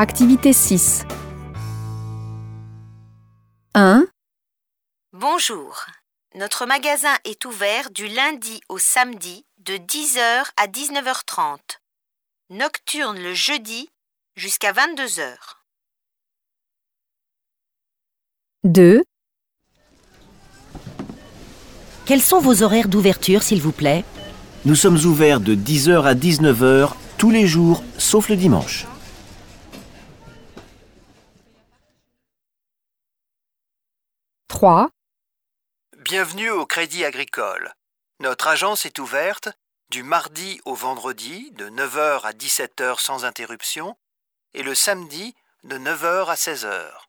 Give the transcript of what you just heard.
Activité 6. 1, Bonjour. Notre magasin est ouvert du lundi au samedi de 10h à 19h30. Nocturne le jeudi jusqu'à 22h. 2, Quels sont vos horaires d'ouverture, s'il vous plaît? Nous sommes ouverts de 10h à 19h tous les jours, sauf le dimanche. 3, Bienvenue au Crédit Agricole. Notre agence est ouverte du mardi au vendredi de 9h à 17h sans interruption et le samedi de 9h à 16h.